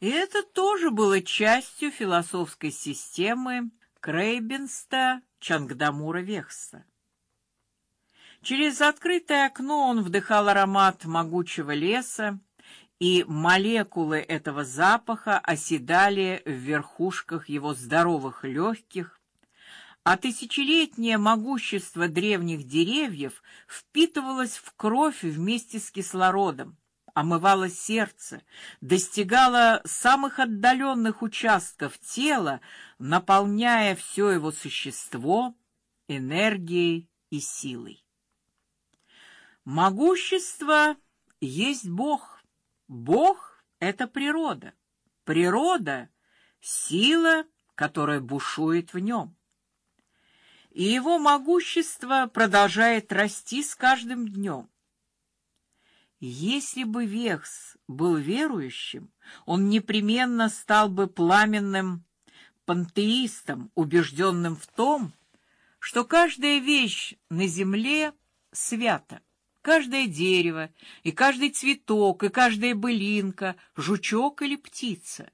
И это тоже было частью философской системы Крейбенста Чангдамура Вехса. Через открытое окно он вдыхал аромат могучего леса, и молекулы этого запаха оседали в верхушках его здоровых легких, а тысячелетнее могущество древних деревьев впитывалось в кровь вместе с кислородом, омывало сердце, достигало самых отдаленных участков тела, наполняя все его существо энергией и силой. Могущество есть Бог. Бог это природа. Природа сила, которая бушует в нем. И его могущество продолжает расти с каждым днем. Если бы Вехс был верующим, он непременно стал бы пламенным пантеистом, убежденным в том, что каждая вещь на земле свята каждое дерево, и каждый цветок, и каждая былинка, жучок или птица.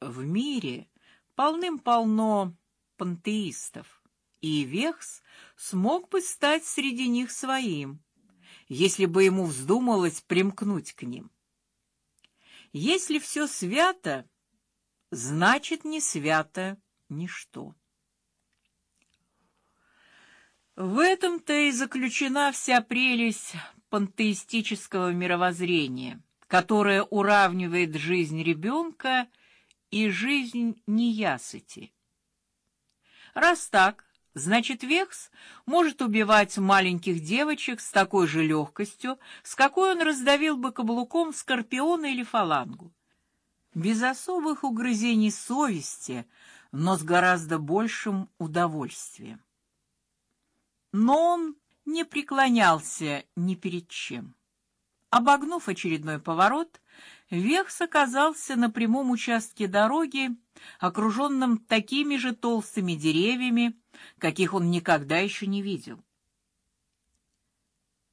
В мире полным-полно пантеистов, и Вехс смог бы стать среди них своим, если бы ему вздумалось примкнуть к ним. Если все свято, значит не свято ничто. В этом-то и заключена вся прелесть пантеистического мировоззрения, которое уравнивает жизнь ребенка и жизнь неясыти. Раз так, значит Векс может убивать маленьких девочек с такой же легкостью, с какой он раздавил бы каблуком скорпиона или фалангу. Без особых угрызений совести, но с гораздо большим удовольствием. Но он не преклонялся ни перед чем. Обогнув очередной поворот, Вехс оказался на прямом участке дороги, окруженном такими же толстыми деревьями, каких он никогда еще не видел.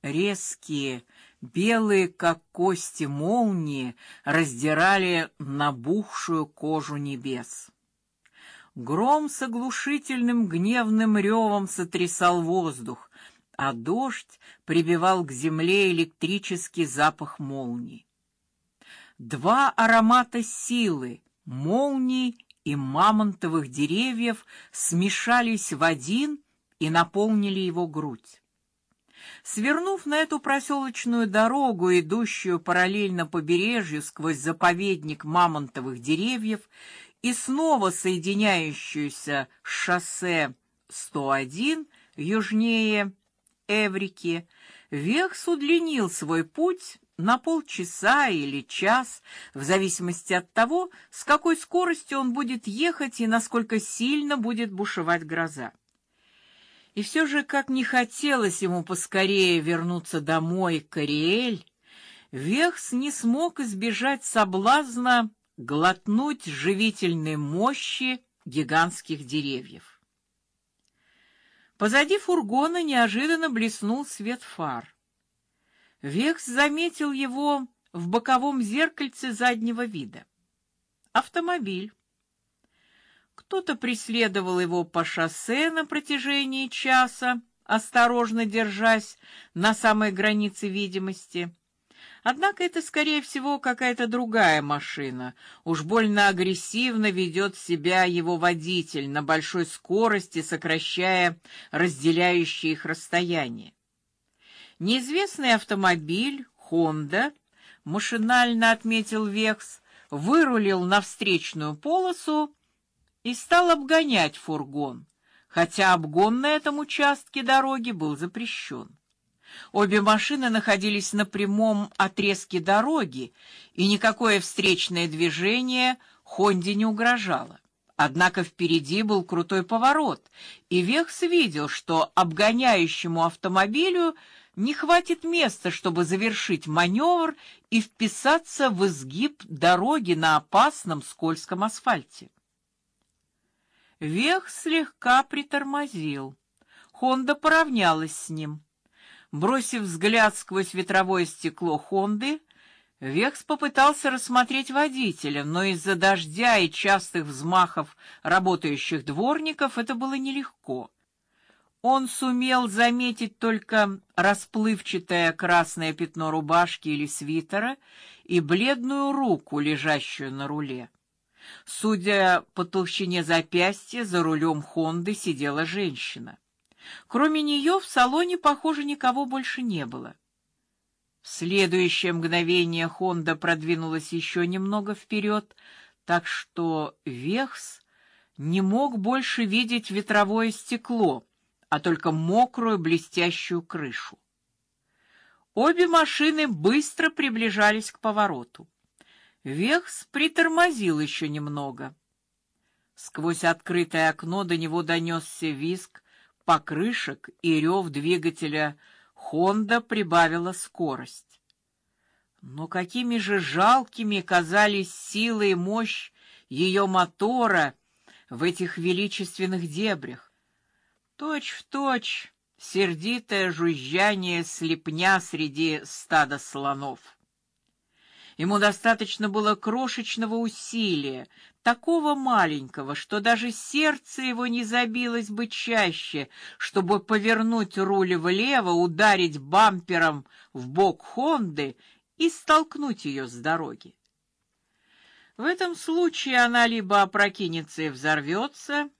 Резкие, белые как кости молнии раздирали набухшую кожу небес. Гром с оглушительным гневным ревом сотрясал воздух, а дождь прибивал к земле электрический запах молний. Два аромата силы, молний и мамонтовых деревьев смешались в один и наполнили его грудь. Свернув на эту проселочную дорогу, идущую параллельно побережью сквозь заповедник мамонтовых деревьев, и снова соединяющуюся с шоссе 101 южнее Эврики, Вехс удлинил свой путь на полчаса или час, в зависимости от того, с какой скоростью он будет ехать и насколько сильно будет бушевать гроза. И все же, как не хотелось ему поскорее вернуться домой к Ариэль, Вехс не смог избежать соблазна глотнуть живительной мощи гигантских деревьев. Позади фургона неожиданно блеснул свет фар. Векс заметил его в боковом зеркальце заднего вида. Автомобиль. Кто-то преследовал его по шоссе на протяжении часа, осторожно держась на самой границе видимости. Однако это, скорее всего, какая-то другая машина. Уж больно агрессивно ведет себя его водитель на большой скорости, сокращая разделяющие их расстояние. Неизвестный автомобиль Honda, машинально отметил Векс, вырулил на встречную полосу и стал обгонять фургон, хотя обгон на этом участке дороги был запрещен. Обе машины находились на прямом отрезке дороги, и никакое встречное движение Хонде не угрожало. Однако впереди был крутой поворот, и Вехс видел, что обгоняющему автомобилю не хватит места, чтобы завершить маневр и вписаться в изгиб дороги на опасном скользком асфальте. Вех слегка притормозил. Хонда поравнялась с ним. Бросив взгляд сквозь ветровое стекло Хонды, Векс попытался рассмотреть водителя, но из-за дождя и частых взмахов работающих дворников это было нелегко. Он сумел заметить только расплывчатое красное пятно рубашки или свитера и бледную руку, лежащую на руле. Судя по толщине запястья, за рулем Хонды сидела женщина. Кроме нее в салоне, похоже, никого больше не было. В следующее мгновение Хонда продвинулась еще немного вперед, так что Вехс не мог больше видеть ветровое стекло, а только мокрую блестящую крышу. Обе машины быстро приближались к повороту. Вехс притормозил еще немного. Сквозь открытое окно до него донесся визг покрышек и рев двигателя. Honda прибавила скорость. Но какими же жалкими казались сила и мощь ее мотора в этих величественных дебрях. Точь в точь сердитое жужжание слепня среди стада слонов. Ему достаточно было крошечного усилия, такого маленького, что даже сердце его не забилось бы чаще, чтобы повернуть руль влево, ударить бампером в бок Хонды и столкнуть ее с дороги. В этом случае она либо опрокинется и взорвется,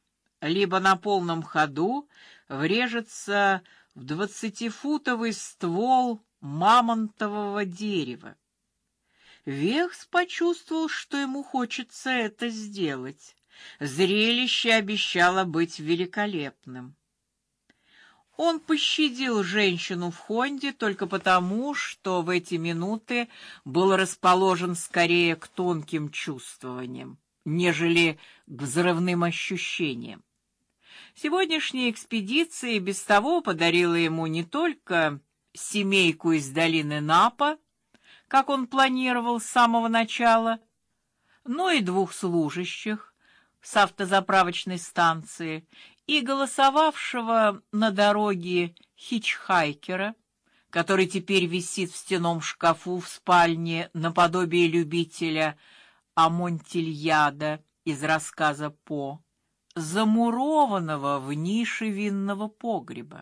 либо на полном ходу врежется в двадцатифутовый ствол мамонтового дерева. Вехс почувствовал, что ему хочется это сделать. Зрелище обещало быть великолепным. Он пощадил женщину в Хонде только потому, что в эти минуты был расположен скорее к тонким чувствованиям, нежели к взрывным ощущениям. Сегодняшняя экспедиция без того подарила ему не только семейку из долины Напа, как он планировал с самого начала, но и двух служащих с автозаправочной станции и голосовавшего на дороге хичхайкера, который теперь висит в стенном шкафу в спальне наподобие любителя Амонтильяда из рассказа По, замурованного в нише винного погреба.